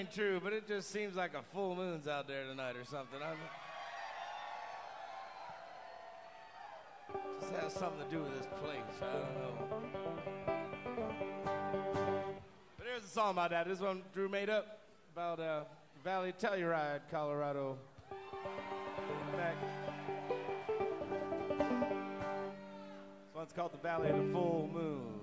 ain't true, but it just seems like a full moon's out there tonight or something. I'm, just has something to do with this place. I don't know. But here's a song about that. This one Drew made up about uh, Valley Telluride, Colorado. Back. This one's called The Valley of the Full Moon.